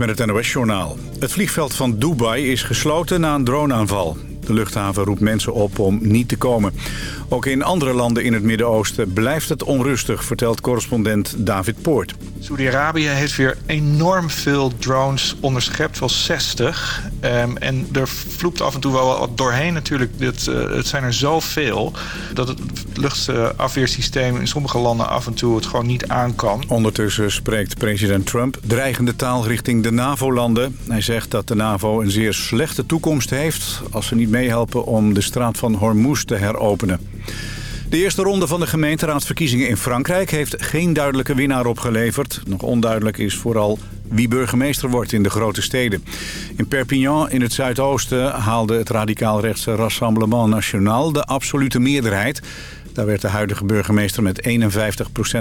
met het NOS-journaal. Het vliegveld van Dubai is gesloten na een droneaanval. De luchthaven roept mensen op om niet te komen. Ook in andere landen in het Midden-Oosten blijft het onrustig, vertelt correspondent David Poort. Saudi-Arabië heeft weer enorm veel drones onderschept, wel 60. Um, en er vloept af en toe wel wat doorheen natuurlijk. Dit, uh, het zijn er zoveel dat het luchtafweersysteem in sommige landen af en toe het gewoon niet aan kan. Ondertussen spreekt president Trump dreigende taal richting de NAVO-landen. Hij zegt dat de NAVO een zeer slechte toekomst heeft als ze niet om de straat van Hormuz te heropenen. De eerste ronde van de gemeenteraadsverkiezingen in Frankrijk heeft geen duidelijke winnaar opgeleverd. Nog onduidelijk is vooral wie burgemeester wordt in de grote steden. In Perpignan in het zuidoosten haalde het radicaal-rechtse Rassemblement National de absolute meerderheid. Daar werd de huidige burgemeester met 51%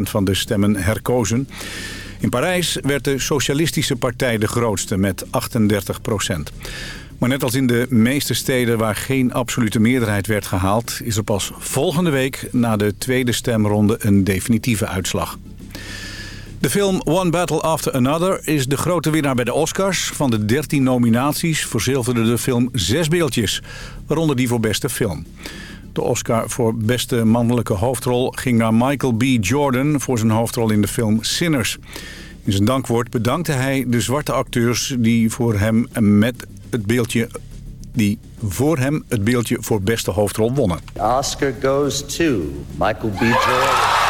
van de stemmen herkozen. In Parijs werd de Socialistische Partij de grootste met 38%. Maar net als in de meeste steden waar geen absolute meerderheid werd gehaald... is er pas volgende week na de tweede stemronde een definitieve uitslag. De film One Battle After Another is de grote winnaar bij de Oscars. Van de 13 nominaties verzilverde de film zes beeldjes, waaronder die voor beste film. De Oscar voor beste mannelijke hoofdrol ging naar Michael B. Jordan... voor zijn hoofdrol in de film Sinners. In zijn dankwoord bedankte hij de zwarte acteurs die voor hem met het beeldje die voor hem het beeldje voor beste hoofdrol wonnen. Oscar goes to Michael B. Jordan.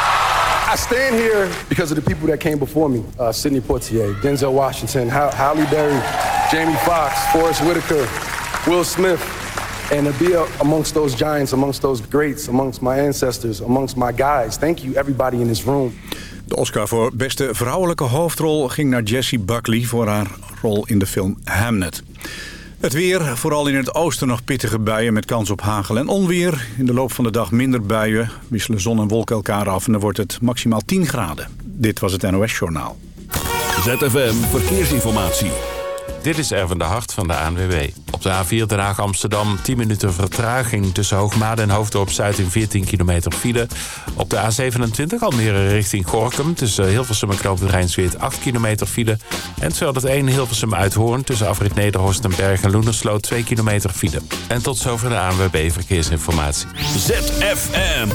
I stand here because of the people that came before me. Uh, Sidney Poitier, Denzel Washington, Halle Berry, Jamie Foxx, Forrest Whitaker, Will Smith. And to be amongst those giants, amongst those greats, amongst my ancestors, amongst my guys. Thank you everybody in this room. De Oscar voor beste vrouwelijke hoofdrol ging naar Jessie Buckley... voor haar rol in de film Hamnet. Het weer, vooral in het oosten nog pittige buien met kans op hagel en onweer. In de loop van de dag minder buien, wisselen zon en wolken elkaar af... en dan wordt het maximaal 10 graden. Dit was het NOS Journaal. ZFM Verkeersinformatie. Dit is Erwin de Hart van de ANWB. Op de A4 Den Haag Amsterdam 10 minuten vertraging tussen Hoogmade en Hoofddorp Zuid in 14 kilometer file. Op de A27 Almere richting Gorkum tussen Hilversum en Knoop Rijnsweert 8 kilometer file. En 201 Hilversum Uithoorn tussen Afrit Nederhorst en Berg en Loenersloot 2 kilometer file. En tot zover de ANWB Verkeersinformatie. ZFM.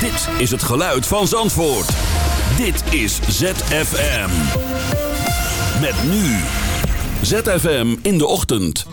Dit is het geluid van Zandvoort. Dit is ZFM. Met nu ZFM in de ochtend.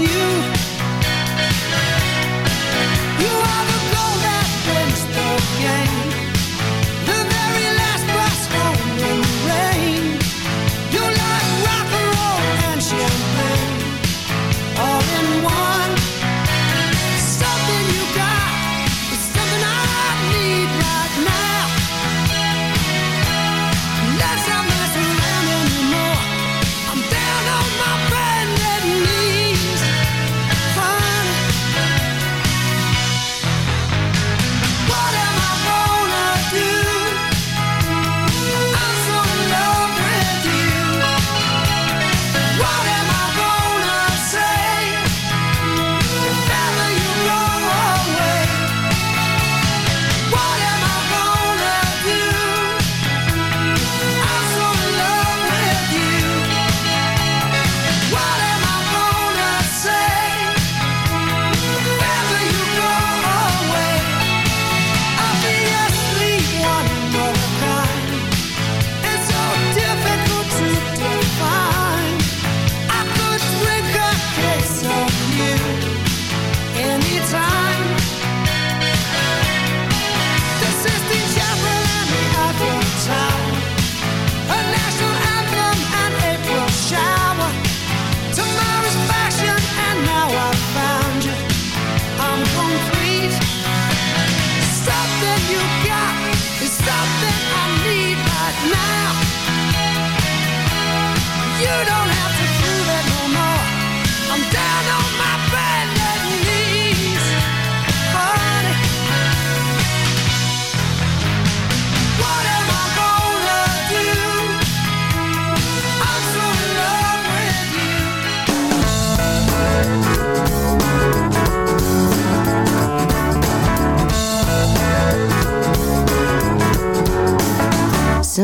you.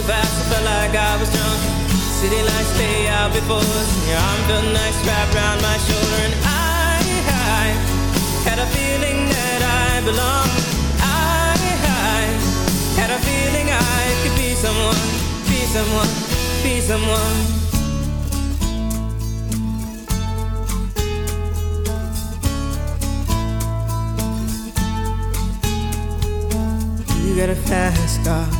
So fast, I felt like I was drunk. City lights lay out before us, and your arm felt nice wrapped around my shoulder. And I, I had a feeling that I belonged. I, I had a feeling I could be someone, be someone, be someone. You got a fast car.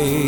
At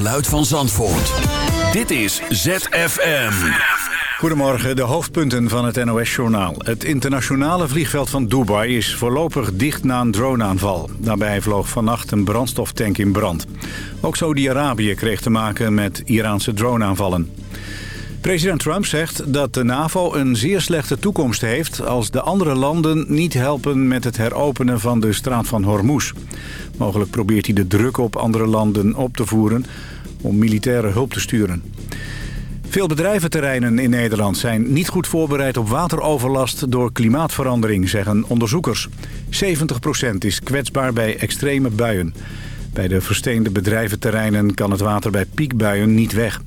Geluid van Zandvoort. Dit is ZFM. Goedemorgen, de hoofdpunten van het NOS-journaal. Het internationale vliegveld van Dubai is voorlopig dicht na een droneaanval. Daarbij vloog vannacht een brandstoftank in brand. Ook Saudi-Arabië kreeg te maken met Iraanse droneaanvallen. President Trump zegt dat de NAVO een zeer slechte toekomst heeft... als de andere landen niet helpen met het heropenen van de straat van Hormuz. Mogelijk probeert hij de druk op andere landen op te voeren om militaire hulp te sturen. Veel bedrijventerreinen in Nederland zijn niet goed voorbereid op wateroverlast door klimaatverandering, zeggen onderzoekers. 70% is kwetsbaar bij extreme buien. Bij de versteende bedrijventerreinen kan het water bij piekbuien niet weg.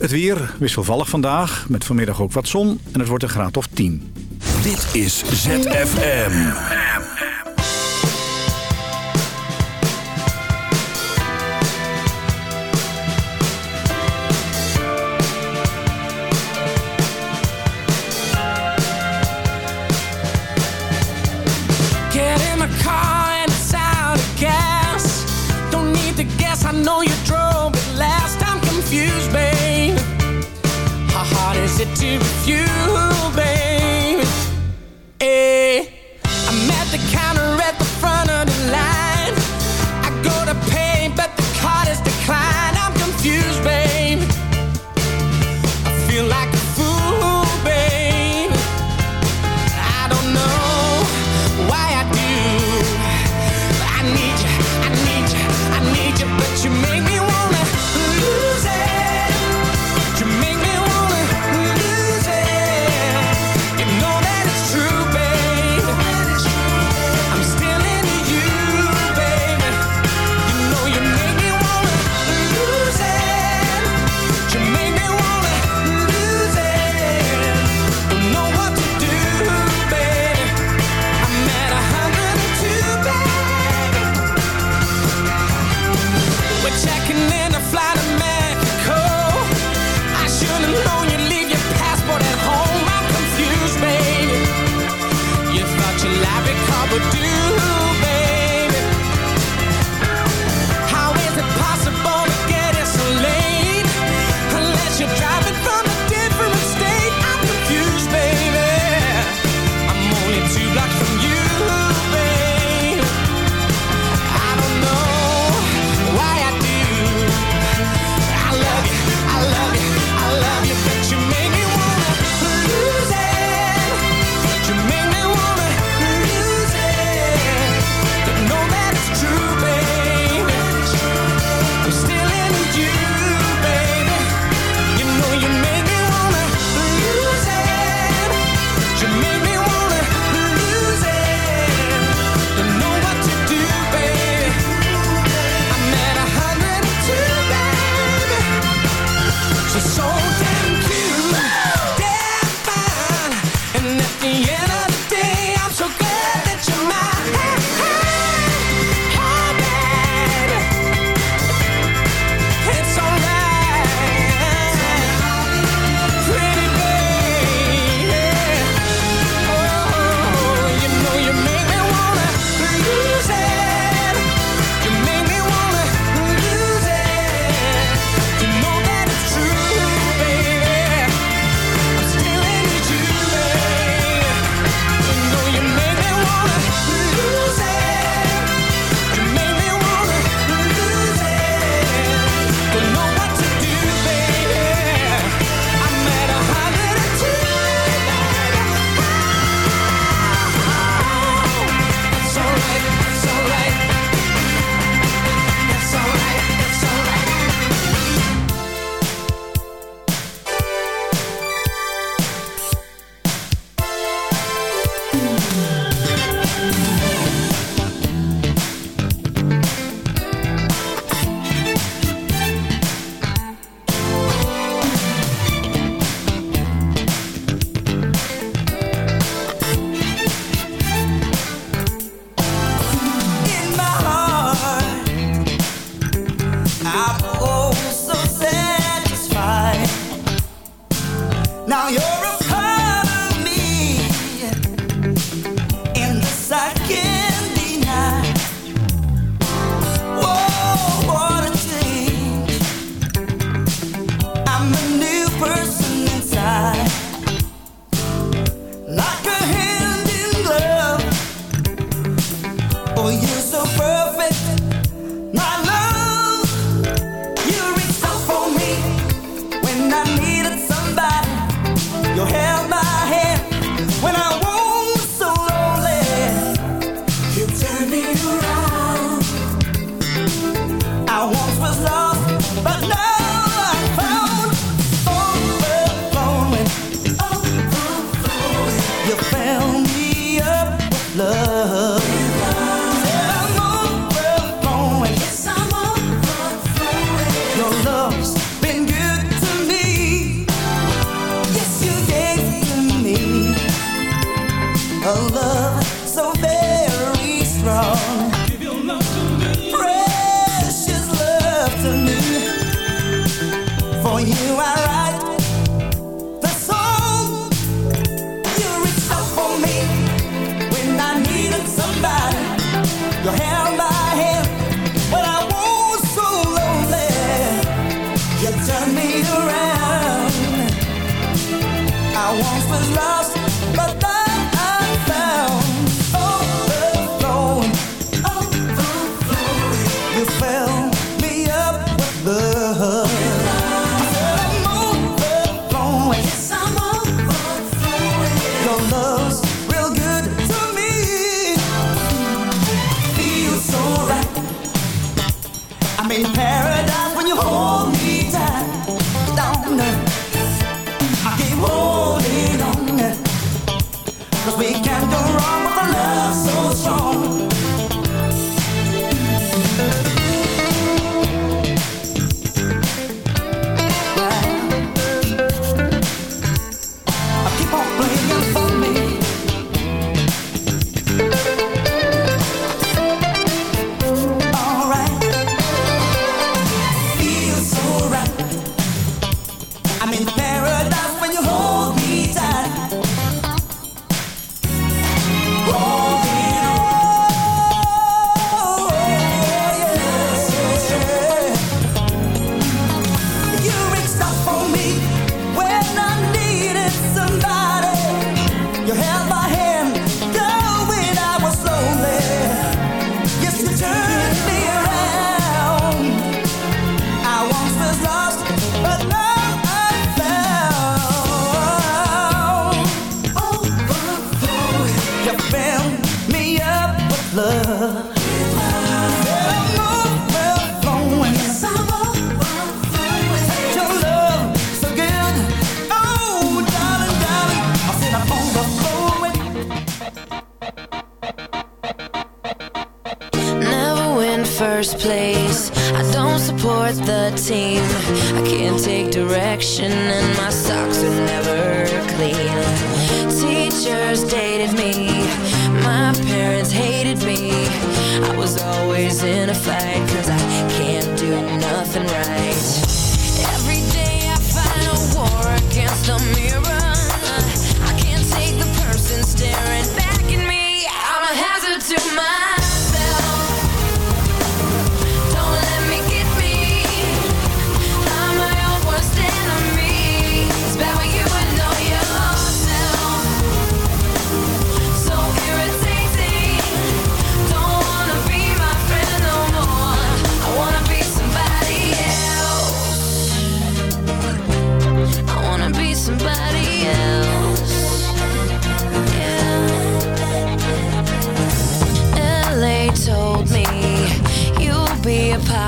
Het weer wisselvallig vandaag, met vanmiddag ook wat zon en het wordt een graad of 10. Dit is ZFM. Get in the car and it's out of gas. Don't need to guess, I know you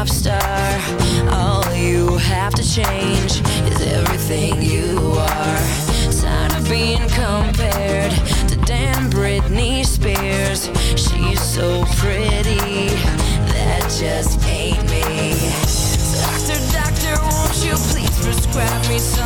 pop star. All you have to change is everything you are. Tired of being compared to damn Britney Spears. She's so pretty, that just ain't me. Doctor, doctor, won't you please prescribe me some?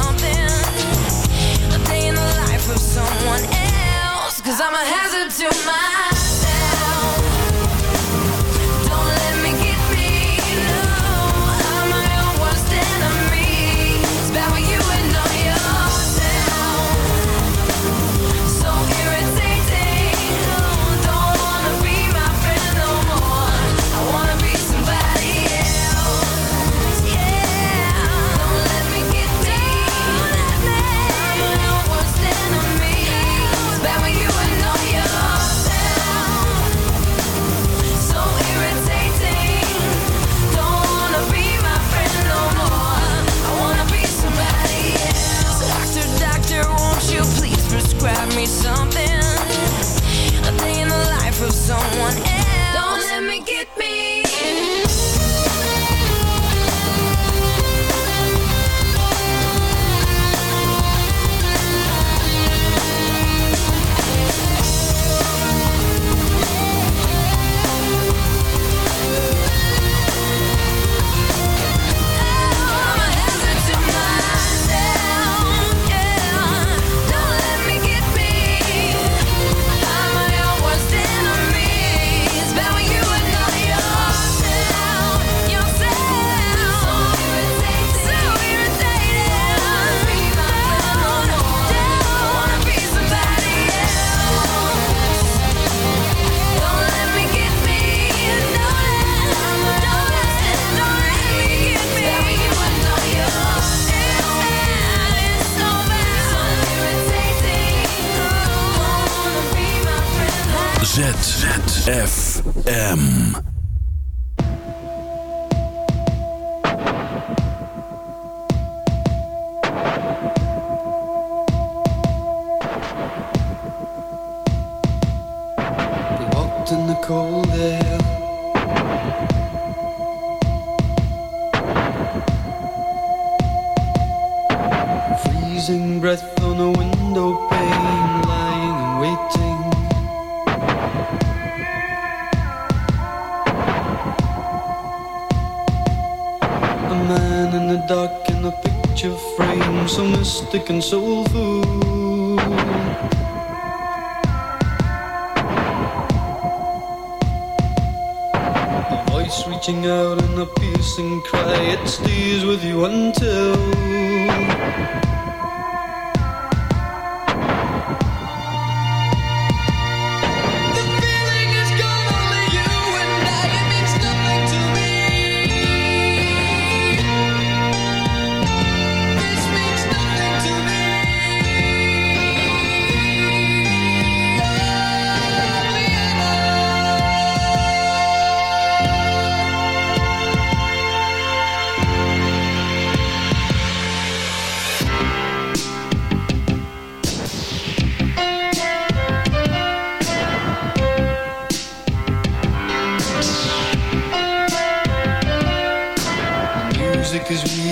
Music is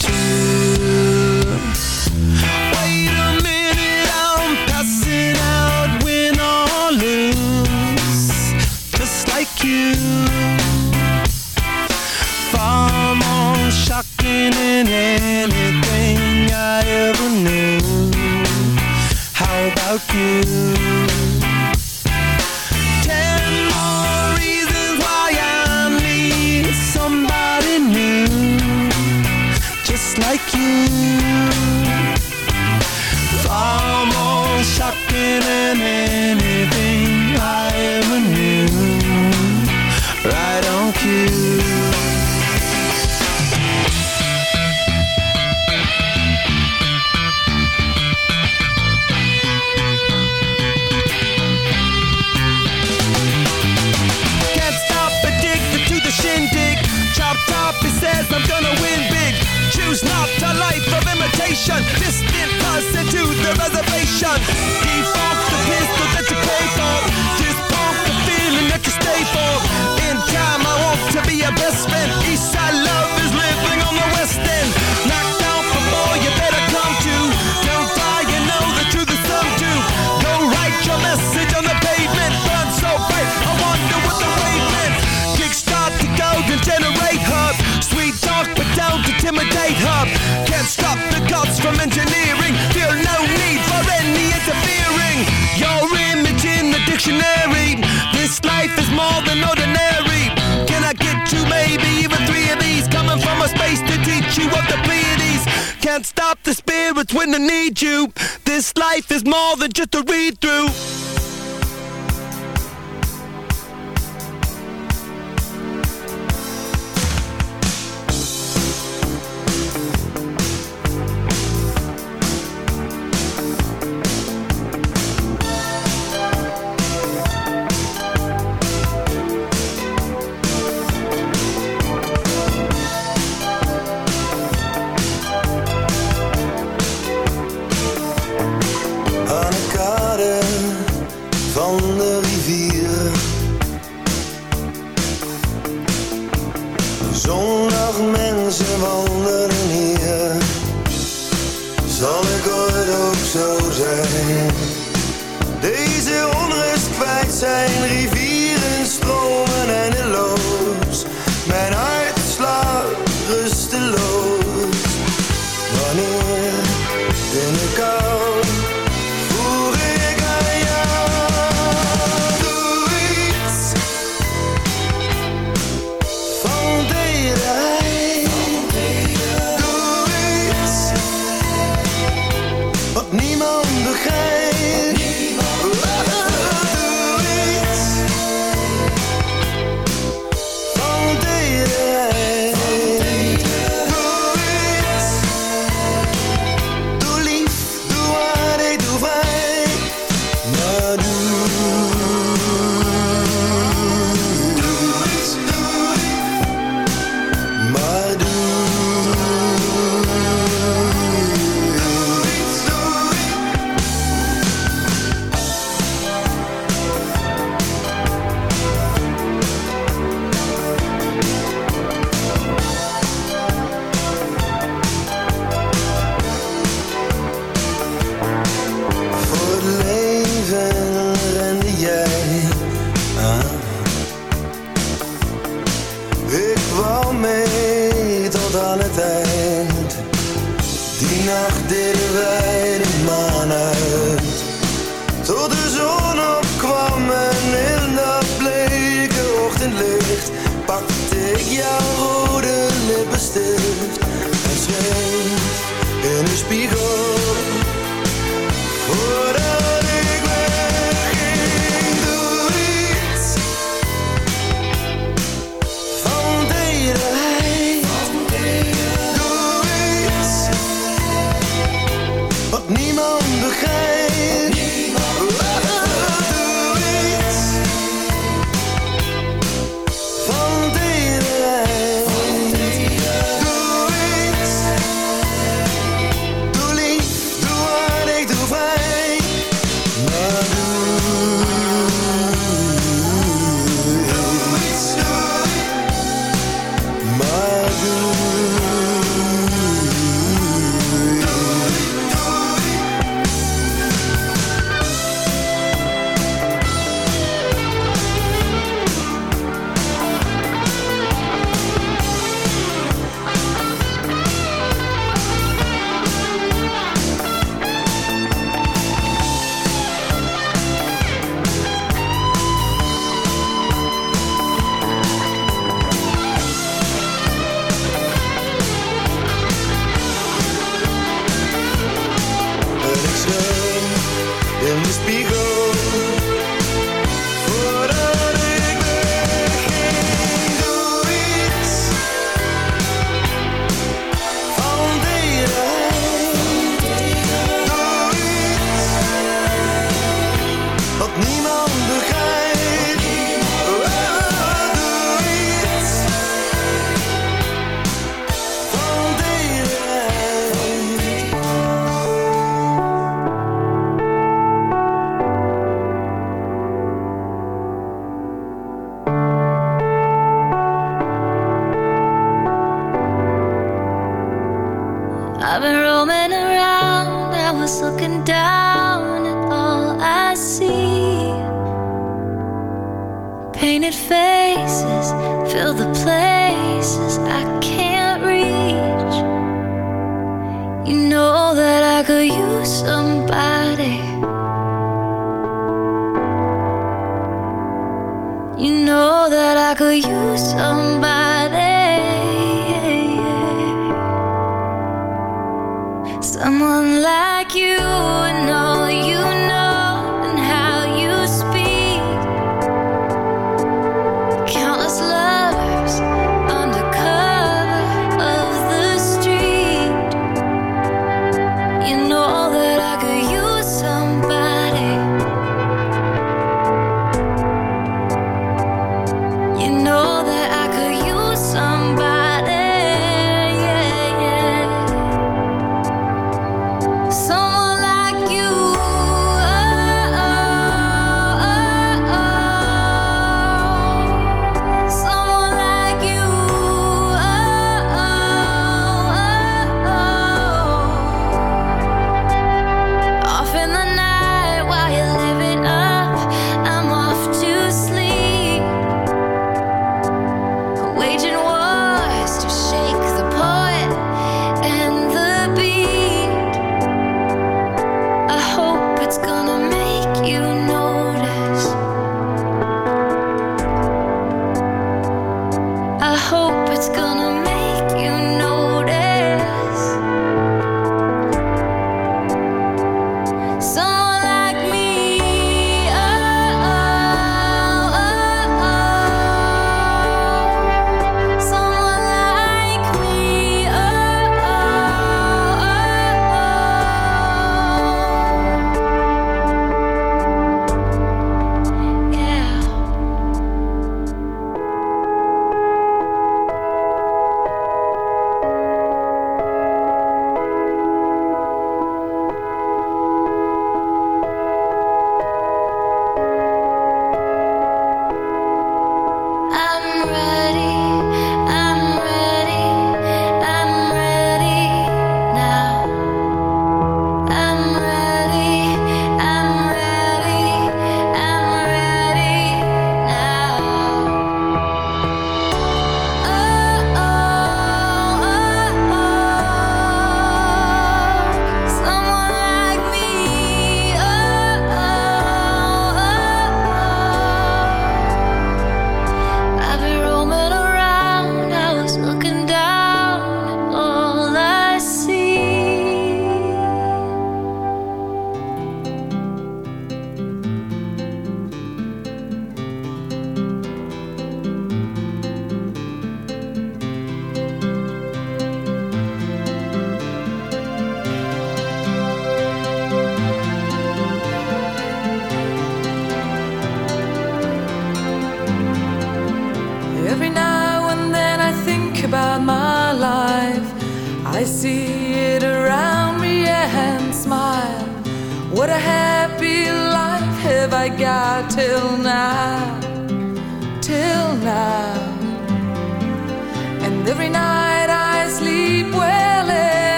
time